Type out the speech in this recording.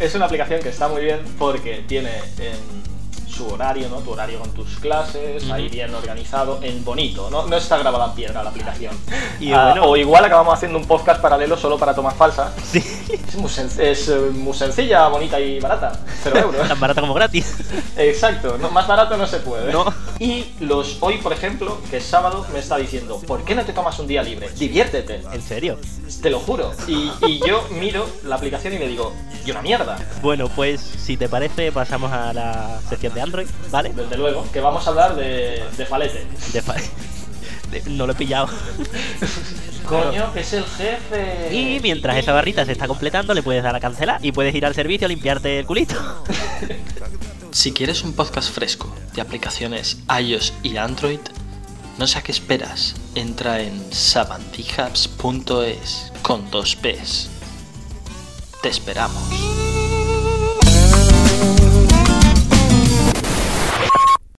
es una aplicación que está muy bien porque tiene en su horario, ¿no? Tu horario con tus clases, ahí bien organizado, en bonito, ¿no? No está grabada en piedra la aplicación. Y Ah, bueno- o igual acabamos haciendo un podcast paralelo solo para tomas falsas. Sí. Es muy, es, eh, muy sencilla, bonita y barata. Cero euros. Tan barata como gratis. Exacto, no, más barato no se puede. No. Y los hoy, por ejemplo, que es sábado, me está diciendo, ¿por qué no te tomas un día libre? Diviértete. En serio. Te lo juro. Y, y yo miro la aplicación y me digo, y una mierda. Bueno, pues si te parece, pasamos a la sección de Android, ¿vale? Desde luego, que vamos a hablar de, de Falete. De no lo he pillado. Coño, que es el jefe. Y mientras esa barrita se está completando, le puedes dar a cancelar y puedes ir al servicio a limpiarte el culito. Si quieres un podcast fresco de aplicaciones iOS y Android, no sé a qué esperas. Entra en savantijabs.es con dos P's. Esperamos.